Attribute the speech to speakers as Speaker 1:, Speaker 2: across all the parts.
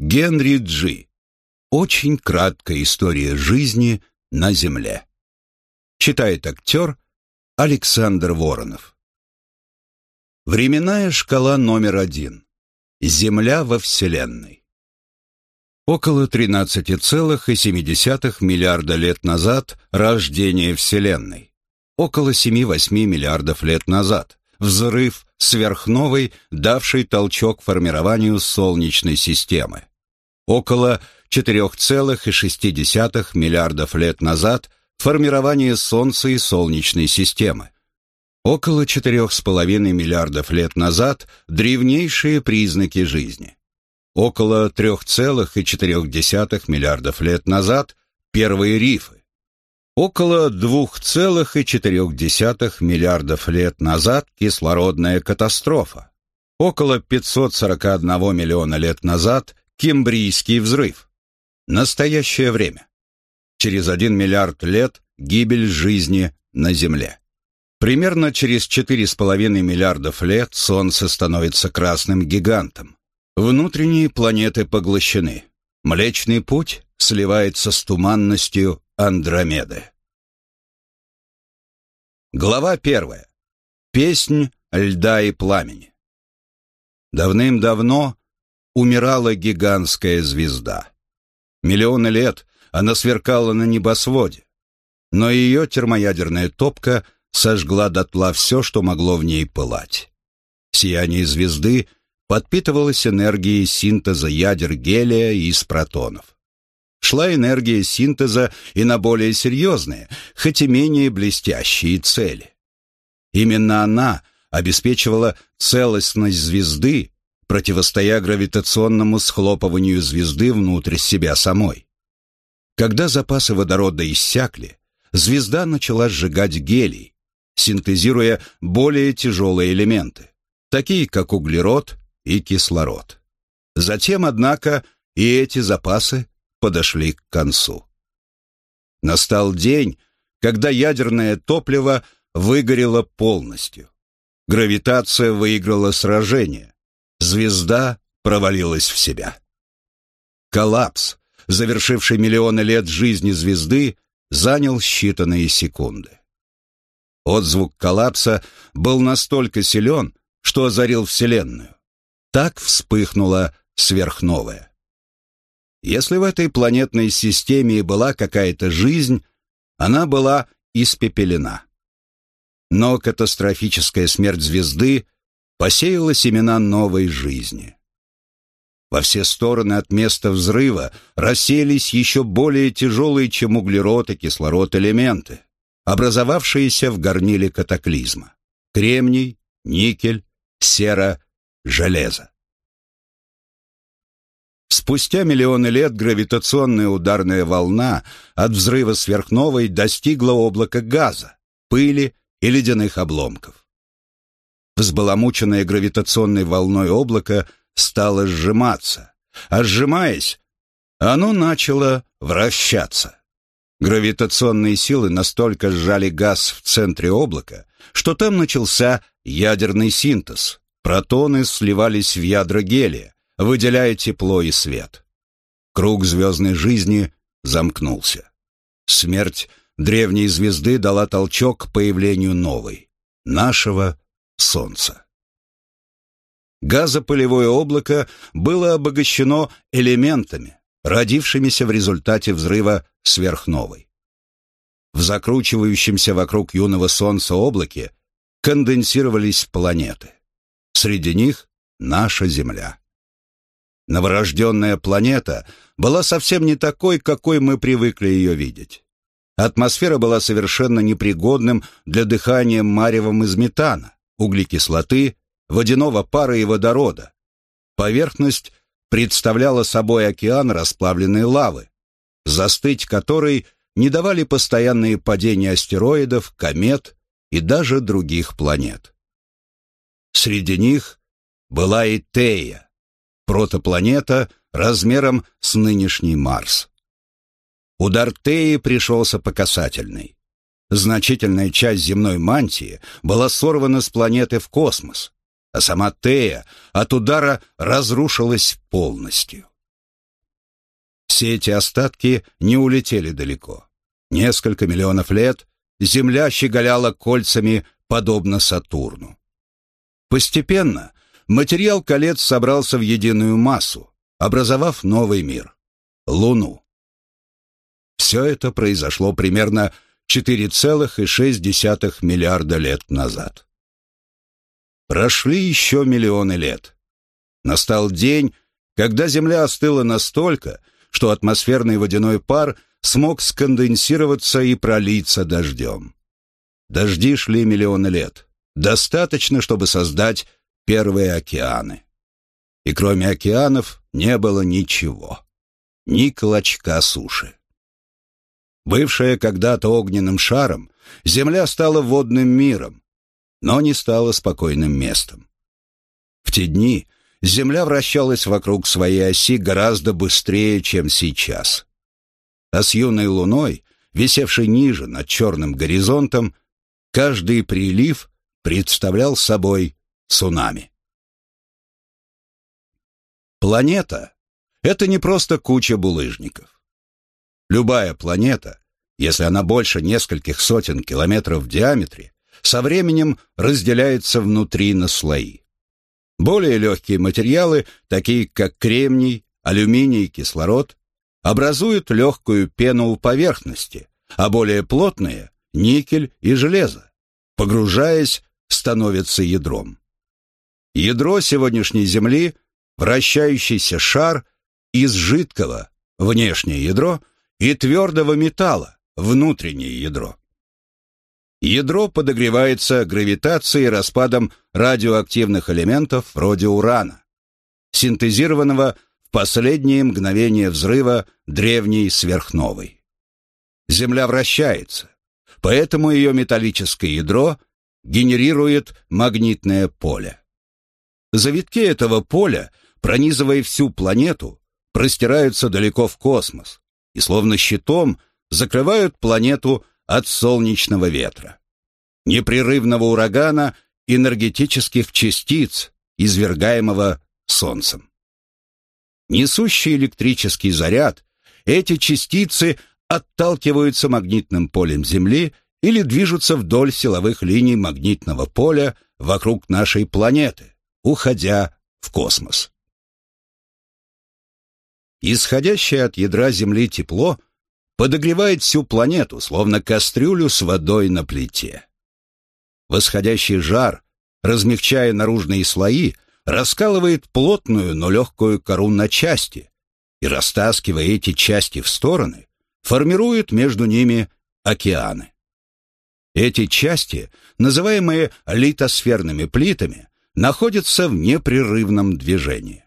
Speaker 1: Генри Джи. Очень краткая история жизни на Земле. Читает актер Александр Воронов. Временная шкала номер один. Земля во Вселенной. Около 13,7 миллиарда лет назад рождение Вселенной. Около 7-8 миллиардов лет назад взрыв сверхновой, давший толчок формированию Солнечной системы. Около 4,6 миллиардов лет назад формирование Солнца и Солнечной системы. Около 4,5 миллиардов лет назад древнейшие признаки жизни. Около 3,4 миллиардов лет назад первые рифы. Около 2,4 миллиардов лет назад кислородная катастрофа. Около 541 миллиона лет назад Кембрийский взрыв. Настоящее время. Через 1 миллиард лет гибель жизни на Земле. Примерно через 4,5 миллиардов лет Солнце становится красным гигантом. Внутренние планеты поглощены. Млечный путь сливается с туманностью Андромеды. Глава первая. Песнь льда и пламени. Давным-давно умирала гигантская звезда. Миллионы лет она сверкала на небосводе, но ее термоядерная топка сожгла дотла все, что могло в ней пылать. Сияние звезды подпитывалось энергией синтеза ядер гелия из протонов шла энергия синтеза и на более серьезные, хоть и менее блестящие цели. Именно она обеспечивала целостность звезды, противостоя гравитационному схлопыванию звезды внутрь себя самой. Когда запасы водорода иссякли, звезда начала сжигать гелий, синтезируя более тяжелые элементы, такие как углерод и кислород. Затем, однако, и эти запасы подошли к концу. Настал день, когда ядерное топливо выгорело полностью. Гравитация выиграла сражение. Звезда провалилась в себя. Коллапс, завершивший миллионы лет жизни звезды, занял считанные секунды. Отзвук коллапса был настолько силен, что озарил Вселенную. Так вспыхнула сверхновая. Если в этой планетной системе была какая-то жизнь, она была испепелена. Но катастрофическая смерть звезды посеяла семена новой жизни. Во все стороны от места взрыва рассеялись еще более тяжелые, чем углерод и кислород элементы, образовавшиеся в горниле катаклизма. Кремний, никель, сера, железо. Спустя миллионы лет гравитационная ударная волна от взрыва сверхновой достигла облака газа, пыли и ледяных обломков. Взбаламученное гравитационной волной облако стало сжиматься, а сжимаясь, оно начало вращаться. Гравитационные силы настолько сжали газ в центре облака, что там начался ядерный синтез. Протоны сливались в ядра гелия, выделяя тепло и свет. Круг звездной жизни замкнулся. Смерть древней звезды дала толчок к появлению новой, нашего Солнца. Газопылевое облако было обогащено элементами, родившимися в результате взрыва сверхновой. В закручивающемся вокруг юного Солнца облаке конденсировались планеты. Среди них наша Земля. Новорожденная планета была совсем не такой, какой мы привыкли ее видеть. Атмосфера была совершенно непригодным для дыхания маревом из метана, углекислоты, водяного пара и водорода. Поверхность представляла собой океан расплавленной лавы, застыть которой не давали постоянные падения астероидов, комет и даже других планет. Среди них была и Тея, протопланета размером с нынешний Марс. Удар Теи пришелся по касательной. Значительная часть земной мантии была сорвана с планеты в космос, а сама Тея от удара разрушилась полностью. Все эти остатки не улетели далеко. Несколько миллионов лет Земля щеголяла кольцами, подобно Сатурну. Постепенно материал колец собрался в единую массу, образовав новый мир — Луну. Все это произошло примерно 4,6 миллиарда лет назад. Прошли еще миллионы лет. Настал день, когда Земля остыла настолько, что атмосферный водяной пар смог сконденсироваться и пролиться дождем. Дожди шли миллионы лет. Достаточно, чтобы создать первые океаны. И кроме океанов не было ничего. Ни клочка суши. Бывшая когда-то огненным шаром, Земля стала водным миром, но не стала спокойным местом. В те дни Земля вращалась вокруг своей оси гораздо быстрее, чем сейчас. А с юной луной, висевшей ниже над черным горизонтом, каждый прилив представлял собой цунами. Планета — это не просто куча булыжников. Любая планета, если она больше нескольких сотен километров в диаметре, со временем разделяется внутри на слои. Более легкие материалы, такие как кремний, алюминий и кислород, образуют легкую пену у поверхности, а более плотные – никель и железо. Погружаясь, становятся ядром. Ядро сегодняшней Земли – вращающийся шар из жидкого, внешнее ядро – и твердого металла, внутреннее ядро. Ядро подогревается гравитацией и распадом радиоактивных элементов вроде урана, синтезированного в последние мгновения взрыва древней сверхновой. Земля вращается, поэтому ее металлическое ядро генерирует магнитное поле. Завитки этого поля, пронизывая всю планету, простираются далеко в космос, и словно щитом закрывают планету от солнечного ветра, непрерывного урагана энергетических частиц, извергаемого Солнцем. Несущий электрический заряд, эти частицы отталкиваются магнитным полем Земли или движутся вдоль силовых линий магнитного поля вокруг нашей планеты, уходя в космос. Исходящее от ядра Земли тепло подогревает всю планету, словно кастрюлю с водой на плите. Восходящий жар, размягчая наружные слои, раскалывает плотную, но легкую кору на части и, растаскивая эти части в стороны, формирует между ними океаны. Эти части, называемые литосферными плитами, находятся в непрерывном движении.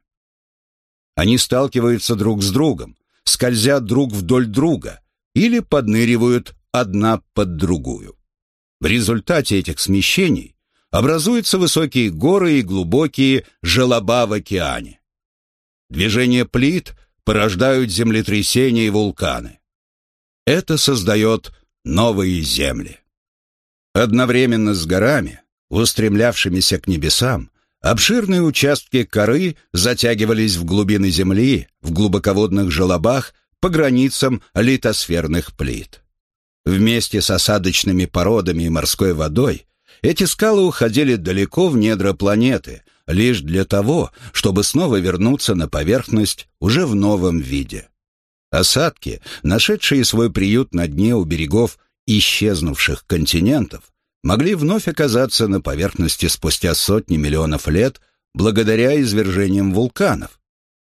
Speaker 1: Они сталкиваются друг с другом, скользят друг вдоль друга или подныривают одна под другую. В результате этих смещений образуются высокие горы и глубокие желоба в океане. Движение плит порождают землетрясения и вулканы. Это создает новые земли. Одновременно с горами, устремлявшимися к небесам, Обширные участки коры затягивались в глубины земли, в глубоководных желобах по границам литосферных плит. Вместе с осадочными породами и морской водой эти скалы уходили далеко в недра планеты, лишь для того, чтобы снова вернуться на поверхность уже в новом виде. Осадки, нашедшие свой приют на дне у берегов исчезнувших континентов, могли вновь оказаться на поверхности спустя сотни миллионов лет благодаря извержениям вулканов,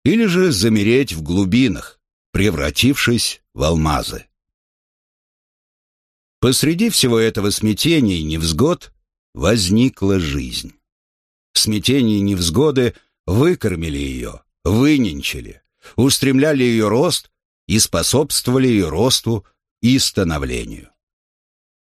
Speaker 1: или же замереть в глубинах, превратившись в алмазы. Посреди всего этого смятения и невзгод возникла жизнь. Смятение и невзгоды выкормили ее, выненчили, устремляли ее рост и способствовали ее росту и становлению.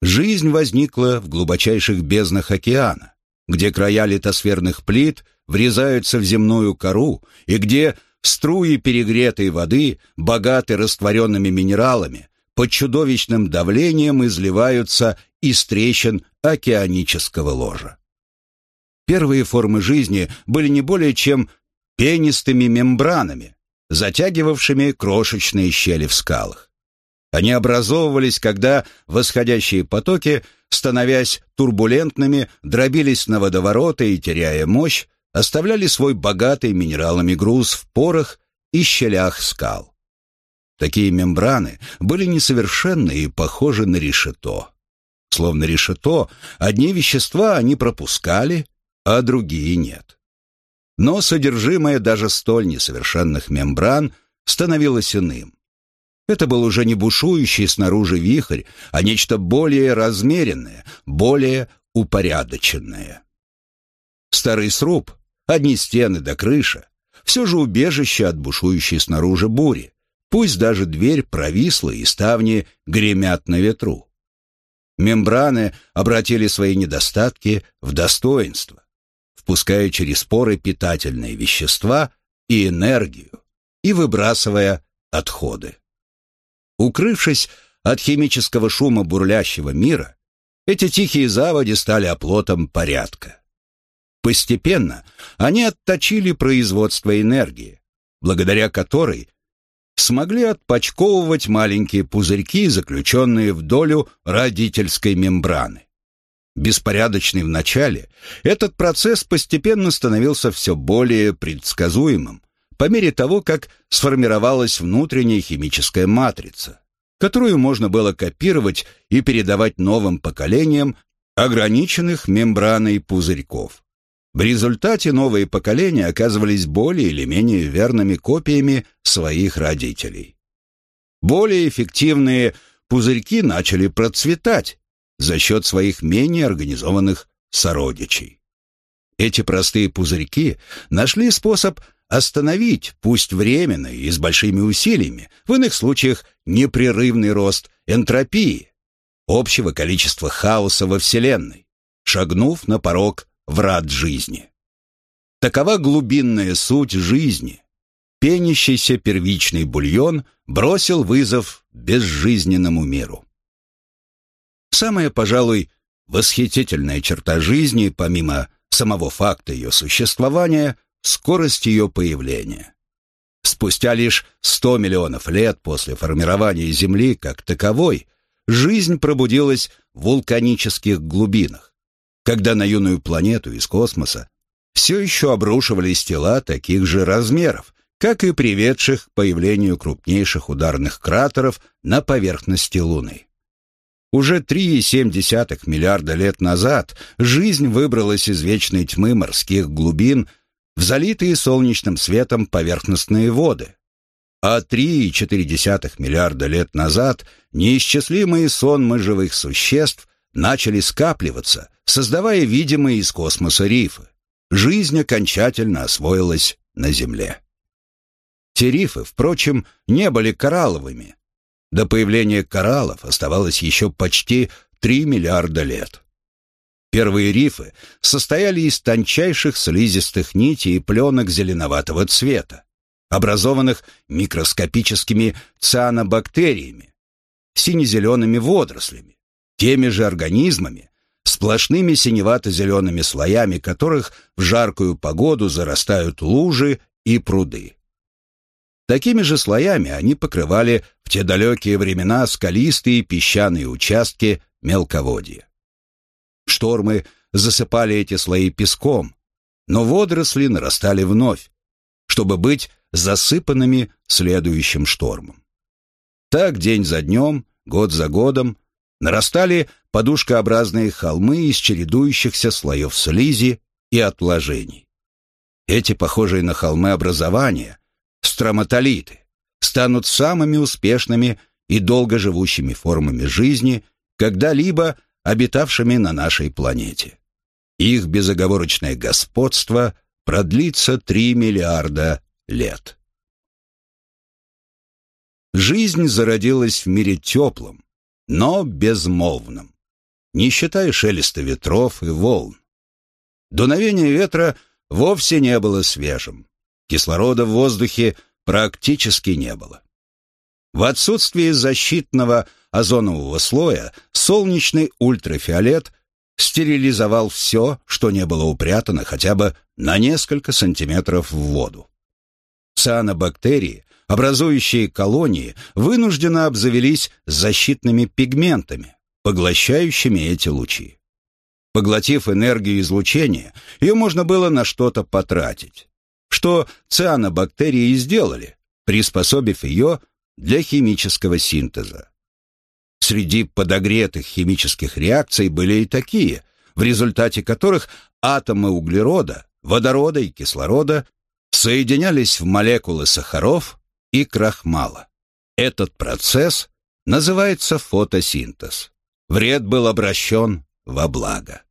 Speaker 1: Жизнь возникла в глубочайших безднах океана, где края литосферных плит врезаются в земную кору и где струи перегретой воды, богаты растворенными минералами, под чудовищным давлением изливаются из трещин океанического ложа. Первые формы жизни были не более чем пенистыми мембранами, затягивавшими крошечные щели в скалах. Они образовывались, когда восходящие потоки, становясь турбулентными, дробились на водовороты и, теряя мощь, оставляли свой богатый минералами груз в порах и щелях скал. Такие мембраны были несовершенны и похожи на решето. Словно решето, одни вещества они пропускали, а другие нет. Но содержимое даже столь несовершенных мембран становилось иным. Это был уже не бушующий снаружи вихрь, а нечто более размеренное, более упорядоченное. Старый сруб, одни стены до крыша, все же убежище от бушующей снаружи бури, пусть даже дверь провисла и ставни гремят на ветру. Мембраны обратили свои недостатки в достоинство, впуская через поры питательные вещества и энергию и выбрасывая отходы. Укрывшись от химического шума бурлящего мира, эти тихие заводи стали оплотом порядка. Постепенно они отточили производство энергии, благодаря которой смогли отпочковывать маленькие пузырьки, заключенные в долю родительской мембраны. Беспорядочный в начале, этот процесс постепенно становился все более предсказуемым, по мере того, как сформировалась внутренняя химическая матрица, которую можно было копировать и передавать новым поколениям ограниченных мембраной пузырьков. В результате новые поколения оказывались более или менее верными копиями своих родителей. Более эффективные пузырьки начали процветать за счет своих менее организованных сородичей. Эти простые пузырьки нашли способ остановить, пусть временно и с большими усилиями, в иных случаях непрерывный рост энтропии, общего количества хаоса во Вселенной, шагнув на порог врат жизни. Такова глубинная суть жизни. Пенящийся первичный бульон бросил вызов безжизненному миру. Самая, пожалуй, восхитительная черта жизни, помимо самого факта ее существования – скорость ее появления. Спустя лишь 100 миллионов лет после формирования Земли как таковой, жизнь пробудилась в вулканических глубинах, когда на юную планету из космоса все еще обрушивались тела таких же размеров, как и приведших к появлению крупнейших ударных кратеров на поверхности Луны. Уже 3,7 миллиарда лет назад жизнь выбралась из вечной тьмы морских глубин в залитые солнечным светом поверхностные воды. А 3,4 миллиарда лет назад неисчислимые сонмы живых существ начали скапливаться, создавая видимые из космоса рифы. Жизнь окончательно освоилась на Земле. Те рифы, впрочем, не были коралловыми. До появления кораллов оставалось еще почти 3 миллиарда лет. Первые рифы состояли из тончайших слизистых нитей и пленок зеленоватого цвета, образованных микроскопическими цианобактериями, сине-зелеными водорослями, теми же организмами, сплошными синевато-зелеными слоями которых в жаркую погоду зарастают лужи и пруды. Такими же слоями они покрывали в те далекие времена скалистые песчаные участки мелководья. Штормы засыпали эти слои песком, но водоросли нарастали вновь, чтобы быть засыпанными следующим штормом. Так день за днем, год за годом нарастали подушкообразные холмы из чередующихся слоев слизи и отложений. Эти похожие на холмы образования, строматолиты, станут самыми успешными и долгоживущими формами жизни, когда-либо обитавшими на нашей планете. Их безоговорочное господство продлится 3 миллиарда лет. Жизнь зародилась в мире теплом, но безмолвном, не считая шелеста ветров и волн. Дуновение ветра вовсе не было свежим. Кислорода в воздухе практически не было. В отсутствие защитного озонового слоя солнечный ультрафиолет стерилизовал все, что не было упрятано хотя бы на несколько сантиметров в воду. Цианобактерии, образующие колонии, вынужденно обзавелись защитными пигментами, поглощающими эти лучи. Поглотив энергию излучения, ее можно было на что-то потратить. Что цианобактерии и сделали, приспособив ее для химического синтеза. Среди подогретых химических реакций были и такие, в результате которых атомы углерода, водорода и кислорода соединялись в молекулы сахаров и крахмала. Этот процесс называется фотосинтез. Вред был обращен во благо.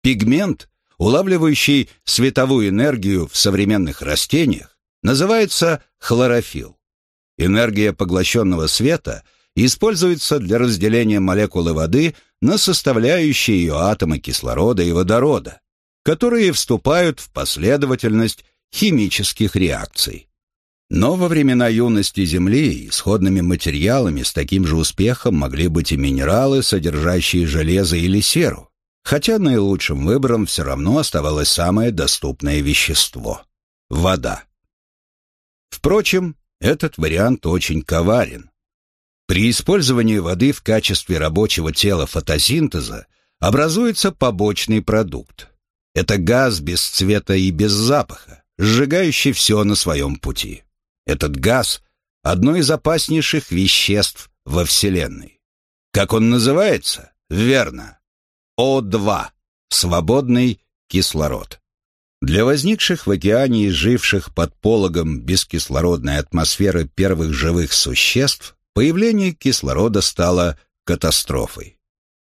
Speaker 1: Пигмент, улавливающий световую энергию в современных растениях, называется хлорофилл. Энергия поглощенного света используется для разделения молекулы воды на составляющие ее атомы кислорода и водорода, которые вступают в последовательность химических реакций. Но во времена юности Земли исходными материалами с таким же успехом могли быть и минералы, содержащие железо или серу, хотя наилучшим выбором все равно оставалось самое доступное вещество – вода. Впрочем, этот вариант очень коварен. При использовании воды в качестве рабочего тела фотосинтеза образуется побочный продукт. Это газ без цвета и без запаха, сжигающий все на своем пути. Этот газ – одно из опаснейших веществ во Вселенной. Как он называется? Верно. О2 – свободный кислород. Для возникших в океане и живших под пологом бескислородной атмосферы первых живых существ появление кислорода стало катастрофой.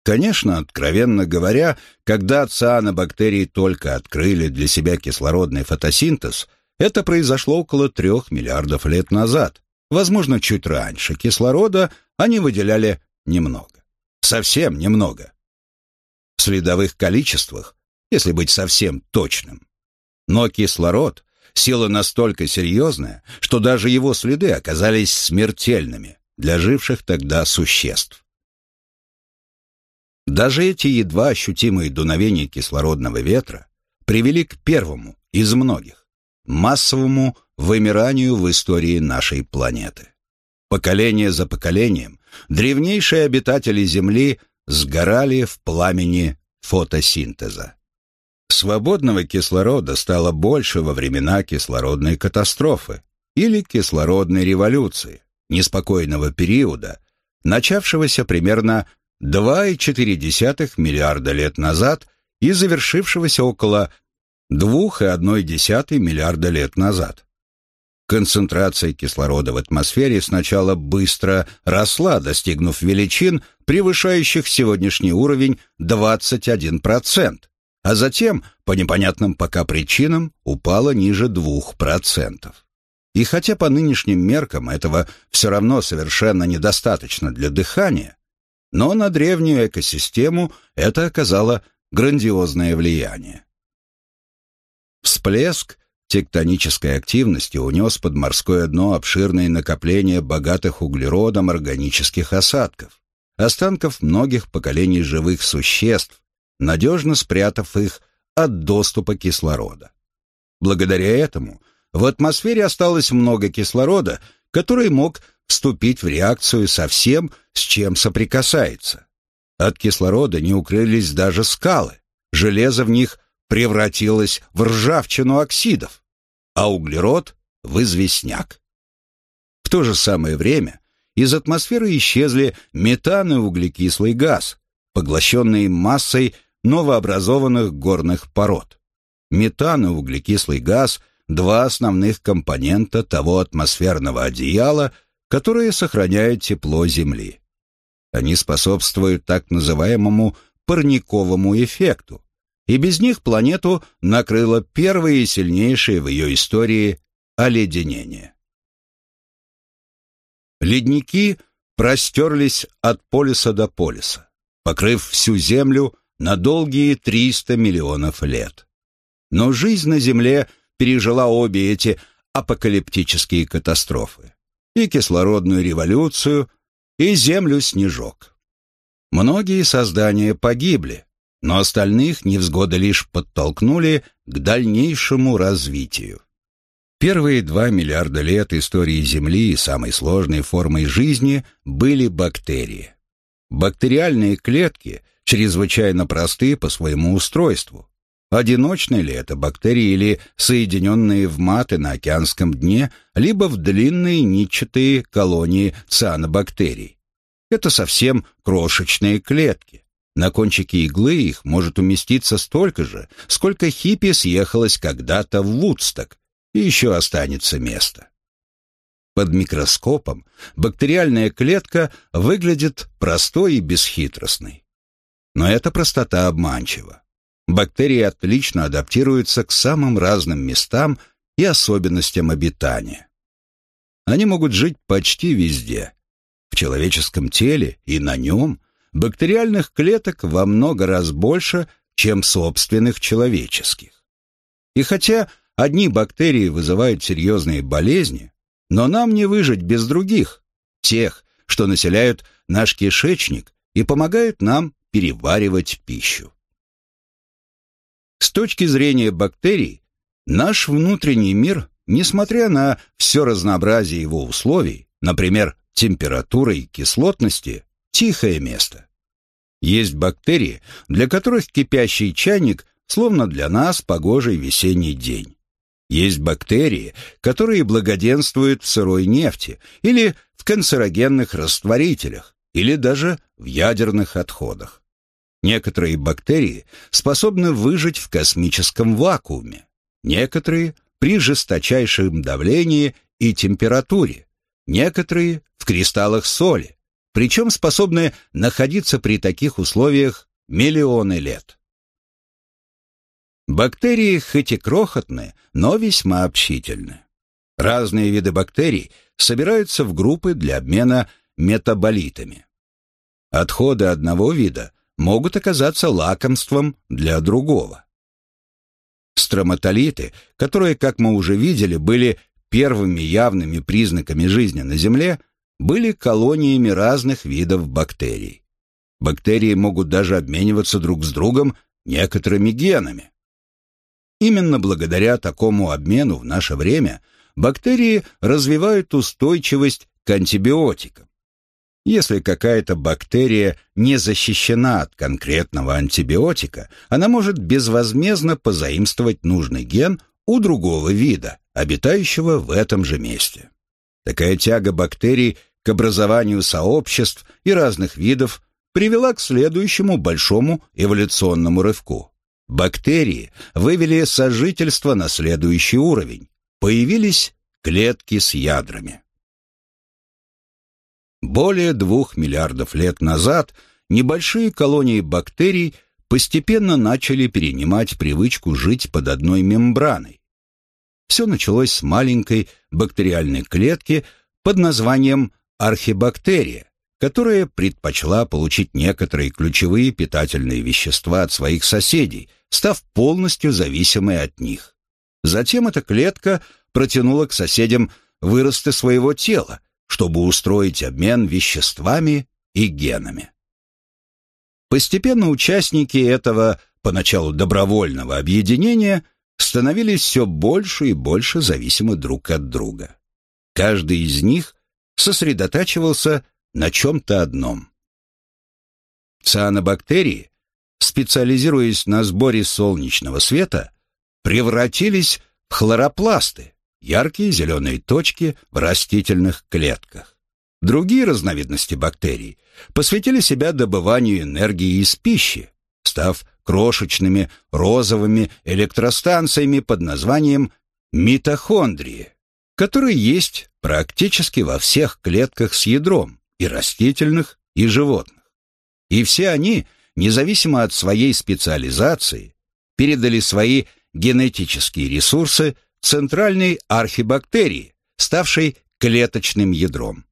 Speaker 1: Конечно, откровенно говоря, когда цианобактерии только открыли для себя кислородный фотосинтез, это произошло около трех миллиардов лет назад. Возможно, чуть раньше кислорода они выделяли немного. Совсем немного. В следовых количествах, если быть совсем точным. Но кислород — сила настолько серьезная, что даже его следы оказались смертельными для живших тогда существ. Даже эти едва ощутимые дуновения кислородного ветра привели к первому из многих — массовому вымиранию в истории нашей планеты. Поколение за поколением древнейшие обитатели Земли сгорали в пламени фотосинтеза. Свободного кислорода стало больше во времена кислородной катастрофы или кислородной революции, неспокойного периода, начавшегося примерно 2,4 миллиарда лет назад и завершившегося около 2,1 миллиарда лет назад. Концентрация кислорода в атмосфере сначала быстро росла, достигнув величин, превышающих сегодняшний уровень 21%, а затем, по непонятным пока причинам, упала ниже 2%. И хотя по нынешним меркам этого все равно совершенно недостаточно для дыхания, но на древнюю экосистему это оказало грандиозное влияние. Всплеск тектонической активности унес под морское дно обширные накопления богатых углеродом органических осадков, останков многих поколений живых существ, надежно спрятав их от доступа кислорода. Благодаря этому в атмосфере осталось много кислорода, который мог вступить в реакцию со всем, с чем соприкасается. От кислорода не укрылись даже скалы, железо в них превратилось в ржавчину оксидов, а углерод — в известняк. В то же самое время из атмосферы исчезли метан и углекислый газ, поглощенные массой новообразованных горных пород. Метан и углекислый газ – два основных компонента того атмосферного одеяла, которое сохраняет тепло Земли. Они способствуют так называемому парниковому эффекту, и без них планету накрыло первое и сильнейшее в ее истории оледенение. Ледники простерлись от полюса до полюса, покрыв всю Землю на долгие 300 миллионов лет. Но жизнь на Земле пережила обе эти апокалиптические катастрофы. И кислородную революцию, и Землю-снежок. Многие создания погибли, но остальных невзгоды лишь подтолкнули к дальнейшему развитию. Первые два миллиарда лет истории Земли самой сложной формой жизни были бактерии. Бактериальные клетки чрезвычайно просты по своему устройству. Одиночные ли это бактерии или соединенные в маты на океанском дне, либо в длинные нитчатые колонии цианобактерий. Это совсем крошечные клетки. На кончике иглы их может уместиться столько же, сколько хиппи съехалось когда-то в Вудсток, и еще останется место. Под микроскопом бактериальная клетка выглядит простой и бесхитростной. Но эта простота обманчива. Бактерии отлично адаптируются к самым разным местам и особенностям обитания. Они могут жить почти везде. В человеческом теле и на нем бактериальных клеток во много раз больше, чем собственных человеческих. И хотя одни бактерии вызывают серьезные болезни, но нам не выжить без других, тех, что населяют наш кишечник и помогают нам переваривать пищу. С точки зрения бактерий, наш внутренний мир, несмотря на все разнообразие его условий, например, температуры и кислотности, тихое место. Есть бактерии, для которых кипящий чайник словно для нас погожий весенний день. Есть бактерии, которые благоденствуют в сырой нефти или в канцерогенных растворителях, или даже в ядерных отходах. Некоторые бактерии способны выжить в космическом вакууме, некоторые при жесточайшем давлении и температуре, некоторые в кристаллах соли, причем способны находиться при таких условиях миллионы лет. Бактерии хоть и крохотные, но весьма общительны. Разные виды бактерий собираются в группы для обмена метаболитами. Отходы одного вида могут оказаться лакомством для другого. Строматолиты, которые, как мы уже видели, были первыми явными признаками жизни на Земле, были колониями разных видов бактерий. Бактерии могут даже обмениваться друг с другом некоторыми генами. Именно благодаря такому обмену в наше время бактерии развивают устойчивость к антибиотикам. Если какая-то бактерия не защищена от конкретного антибиотика, она может безвозмездно позаимствовать нужный ген у другого вида, обитающего в этом же месте. Такая тяга бактерий к образованию сообществ и разных видов привела к следующему большому эволюционному рывку. Бактерии вывели сожительство на следующий уровень. Появились клетки с ядрами. Более двух миллиардов лет назад небольшие колонии бактерий постепенно начали перенимать привычку жить под одной мембраной. Все началось с маленькой бактериальной клетки под названием архибактерия, которая предпочла получить некоторые ключевые питательные вещества от своих соседей, став полностью зависимой от них. Затем эта клетка протянула к соседям выросты своего тела, чтобы устроить обмен веществами и генами. Постепенно участники этого, поначалу добровольного объединения, становились все больше и больше зависимы друг от друга. Каждый из них сосредотачивался на чем-то одном. Цианобактерии, специализируясь на сборе солнечного света, превратились в хлоропласты, яркие зеленые точки в растительных клетках. Другие разновидности бактерий посвятили себя добыванию энергии из пищи, став крошечными розовыми электростанциями под названием митохондрии, которые есть практически во всех клетках с ядром, и растительных, и животных. И все они, независимо от своей специализации, передали свои генетические ресурсы центральной архибактерии, ставшей клеточным ядром,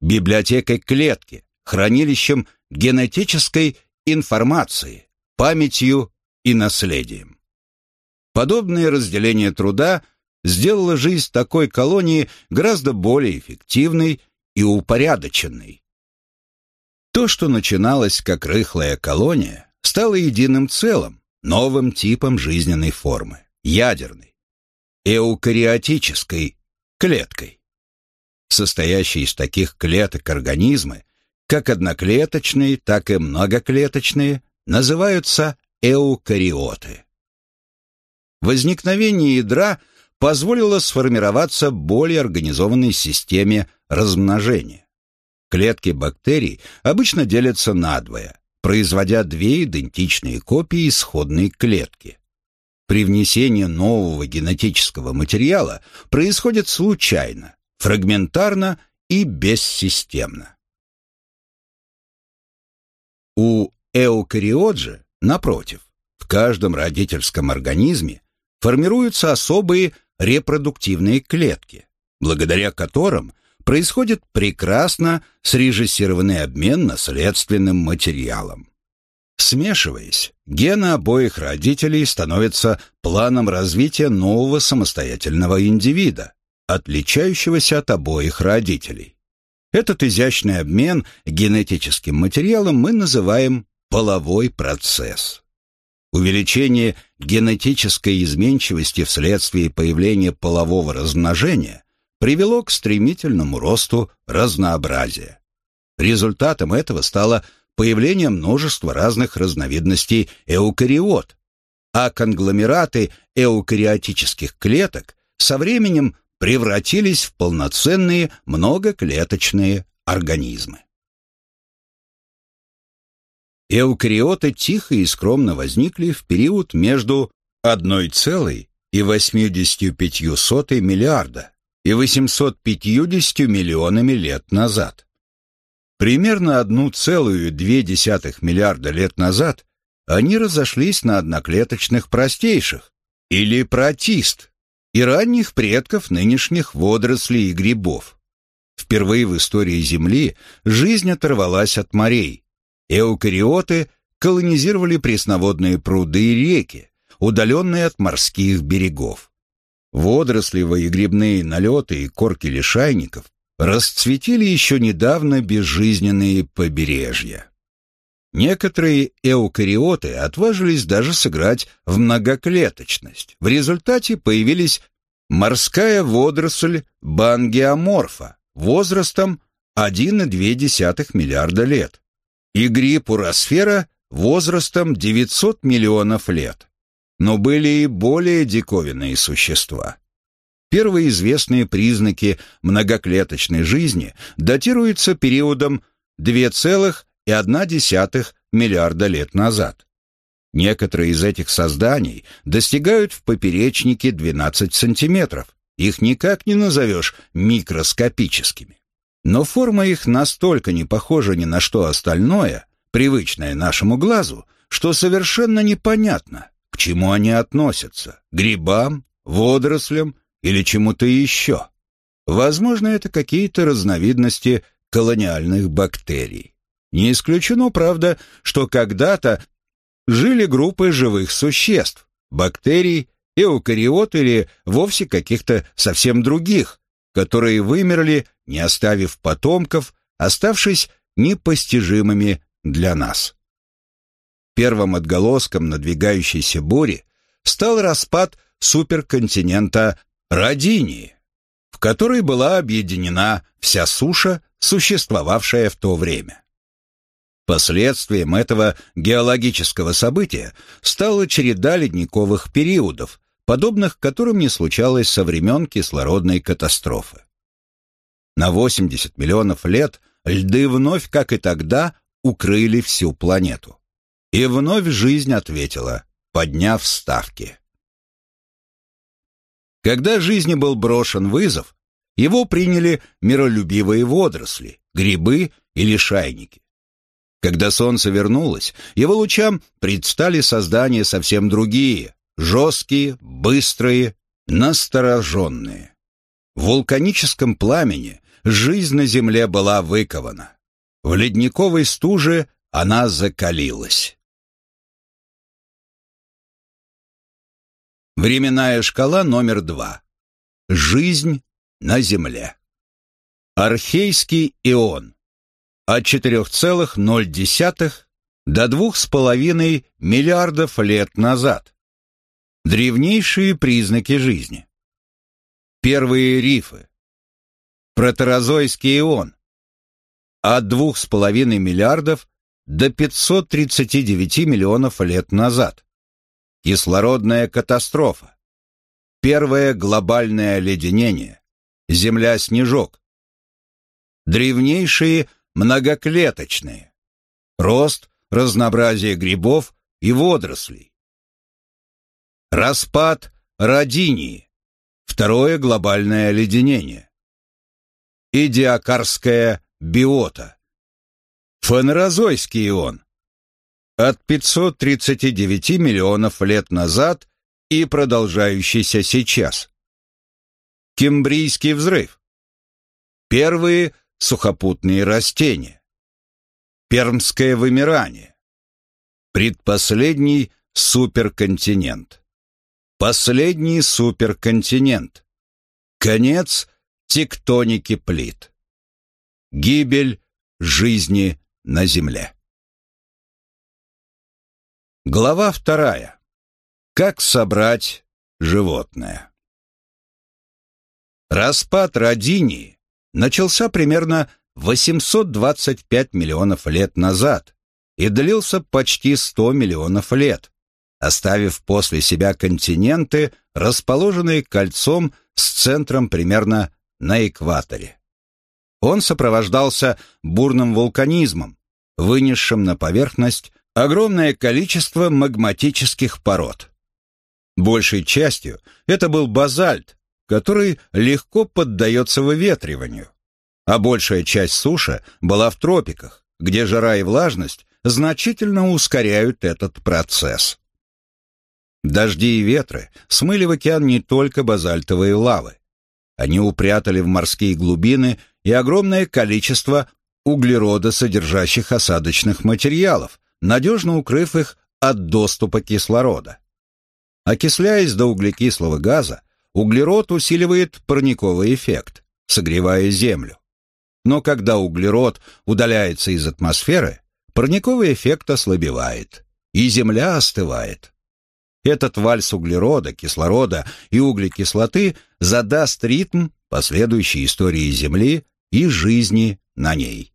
Speaker 1: библиотекой клетки, хранилищем генетической информации, памятью и наследием. Подобное разделение труда сделало жизнь такой колонии гораздо более эффективной и упорядоченной. То, что начиналось как рыхлая колония, стало единым целым, новым типом жизненной формы, ядерной. Эукариотической клеткой. Состоящие из таких клеток организмы, как одноклеточные, так и многоклеточные, называются эукариоты. Возникновение ядра позволило сформироваться более организованной системе размножения. Клетки бактерий обычно делятся надвое, производя две идентичные копии исходной клетки. При внесении нового генетического материала происходит случайно, фрагментарно и бессистемно. У эукариот же, напротив, в каждом родительском организме формируются особые репродуктивные клетки, благодаря которым происходит прекрасно срежиссированный обмен наследственным материалом. Смешиваясь, гены обоих родителей становятся планом развития нового самостоятельного индивида, отличающегося от обоих родителей. Этот изящный обмен генетическим материалом мы называем половой процесс. Увеличение генетической изменчивости вследствие появления полового размножения привело к стремительному росту разнообразия. Результатом этого стало появление множества разных разновидностей эукариот, а конгломераты эукариотических клеток со временем превратились в полноценные многоклеточные организмы. Эукариоты тихо и скромно возникли в период между 1,85 миллиарда и 850 миллионами лет назад. Примерно 1,2 миллиарда лет назад они разошлись на одноклеточных простейших, или протист, и ранних предков нынешних водорослей и грибов. Впервые в истории Земли жизнь оторвалась от морей. Эукариоты колонизировали пресноводные пруды и реки, удаленные от морских берегов. Водорослевые грибные налеты и корки лишайников расцветили еще недавно безжизненные побережья. Некоторые эукариоты отважились даже сыграть в многоклеточность. В результате появились морская водоросль бангеоморфа возрастом 1,2 миллиарда лет и гриб уросфера возрастом 900 миллионов лет. Но были и более диковинные существа. Первые известные признаки многоклеточной жизни датируются периодом 2,1 миллиарда лет назад. Некоторые из этих созданий достигают в поперечнике 12 сантиметров. Их никак не назовешь микроскопическими. Но форма их настолько не похожа ни на что остальное, привычное нашему глазу, что совершенно непонятно, к чему они относятся – грибам, водорослям или чему-то еще. Возможно, это какие-то разновидности колониальных бактерий. Не исключено, правда, что когда-то жили группы живых существ, бактерий, эукариот или вовсе каких-то совсем других, которые вымерли, не оставив потомков, оставшись непостижимыми для нас. Первым отголоском надвигающейся бури стал распад суперконтинента Родинии, в которой была объединена вся суша, существовавшая в то время. Последствием этого геологического события стала череда ледниковых периодов, подобных которым не случалось со времен кислородной катастрофы. На 80 миллионов лет льды вновь, как и тогда, укрыли всю планету. И вновь жизнь ответила, подняв ставки. Когда жизни был брошен вызов, его приняли миролюбивые водоросли, грибы и лишайники. Когда солнце вернулось, его лучам предстали создания совсем другие, жесткие, быстрые, настороженные. В вулканическом пламени жизнь на земле была выкована. В ледниковой стуже она закалилась. Временная шкала номер два. Жизнь на Земле. Архейский ион. От 4,0 до 2,5 миллиардов лет назад. Древнейшие признаки жизни. Первые рифы. Протерозойский ион. От 2,5 миллиардов до 539 миллионов лет назад. Кислородная катастрофа. Первое глобальное оледенение. Земля-снежок. Древнейшие многоклеточные. Рост, разнообразие грибов и водорослей. Распад Родинии. Второе глобальное оледенение. Идиакарская биота. Фанерозойский ион. От 539 миллионов лет назад и продолжающийся сейчас. Кембрийский взрыв. Первые сухопутные растения. Пермское вымирание. Предпоследний суперконтинент. Последний суперконтинент. Конец тектоники плит. Гибель жизни на Земле. Глава вторая. Как собрать животное? Распад Родинии начался примерно 825 миллионов лет назад и длился почти 100 миллионов лет, оставив после себя континенты, расположенные кольцом с центром примерно на экваторе. Он сопровождался бурным вулканизмом, вынесшим на поверхность огромное количество магматических пород. Большей частью это был базальт, который легко поддается выветриванию, а большая часть суши была в тропиках, где жара и влажность значительно ускоряют этот процесс. Дожди и ветры смыли в океан не только базальтовые лавы. Они упрятали в морские глубины и огромное количество углерода, содержащих осадочных материалов, надежно укрыв их от доступа кислорода. Окисляясь до углекислого газа, углерод усиливает парниковый эффект, согревая Землю. Но когда углерод удаляется из атмосферы, парниковый эффект ослабевает, и Земля остывает. Этот вальс углерода, кислорода и углекислоты задаст ритм последующей истории Земли и жизни на ней.